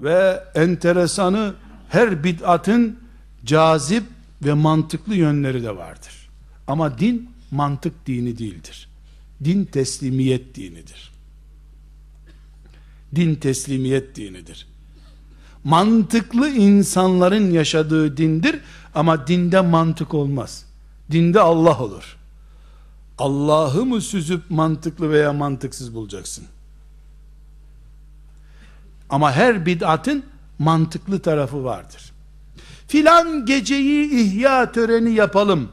ve enteresanı her bid'atın cazip ve mantıklı yönleri de vardır. Ama din mantık dini değildir. Din teslimiyet dinidir. Din teslimiyet dinidir. Mantıklı insanların yaşadığı dindir ama dinde mantık olmaz. Dinde Allah olur. Allah'ı mı süzüp mantıklı veya mantıksız bulacaksın? Ama her bid'atın mantıklı tarafı vardır. Filan geceyi ihya töreni yapalım.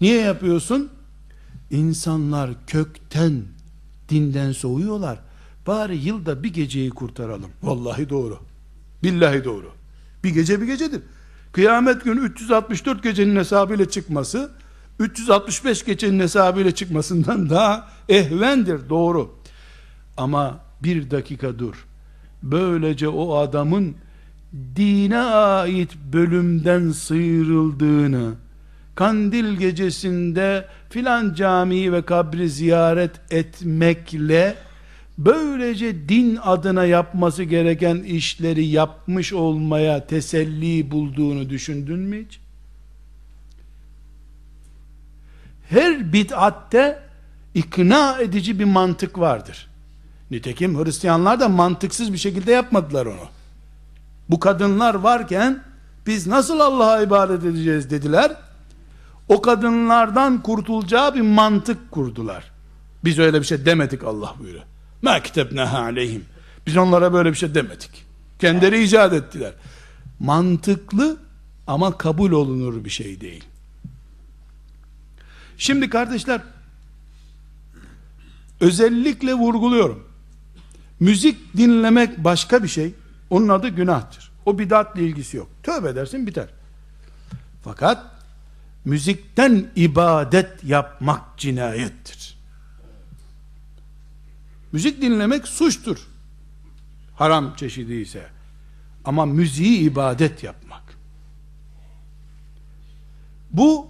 Niye yapıyorsun? İnsanlar kökten dinden soğuyorlar. Bari yılda bir geceyi kurtaralım. Vallahi doğru. Billahi doğru. Bir gece bir gecedir. Kıyamet günü 364 gecenin hesabıyla çıkması 365 gecenin hesabıyla çıkmasından daha ehvendir doğru. Ama bir dakika dur. Böylece o adamın dine ait bölümden sıyrıldığını, kandil gecesinde filan camiyi ve kabri ziyaret etmekle böylece din adına yapması gereken işleri yapmış olmaya teselli bulduğunu düşündün mü hiç? Her bid'atte ikna edici bir mantık vardır. Nitekim Hristiyanlar da mantıksız bir şekilde yapmadılar onu. Bu kadınlar varken biz nasıl Allah'a ibadet edeceğiz dediler. O kadınlardan kurtulacağı bir mantık kurdular. Biz öyle bir şey demedik Allah buyuruyor. Ma kitebnaha aleyhim. Biz onlara böyle bir şey demedik. Kendileri icat ettiler. Mantıklı ama kabul olunur bir şey değil. Şimdi kardeşler özellikle vurguluyorum. Müzik dinlemek başka bir şey. Onun adı günahtır. O bidatla ilgisi yok. Tövbe edersin biter. Fakat müzikten ibadet yapmak cinayettir. Müzik dinlemek suçtur. Haram çeşidi ise. Ama müziği ibadet yapmak. Bu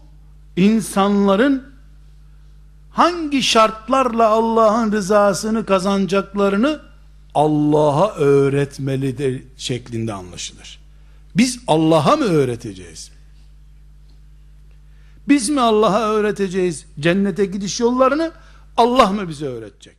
insanların hangi şartlarla Allah'ın rızasını kazanacaklarını Allah'a öğretmelidir şeklinde anlaşılır. Biz Allah'a mı öğreteceğiz? Biz mi Allah'a öğreteceğiz cennete gidiş yollarını? Allah mı bize öğretecek?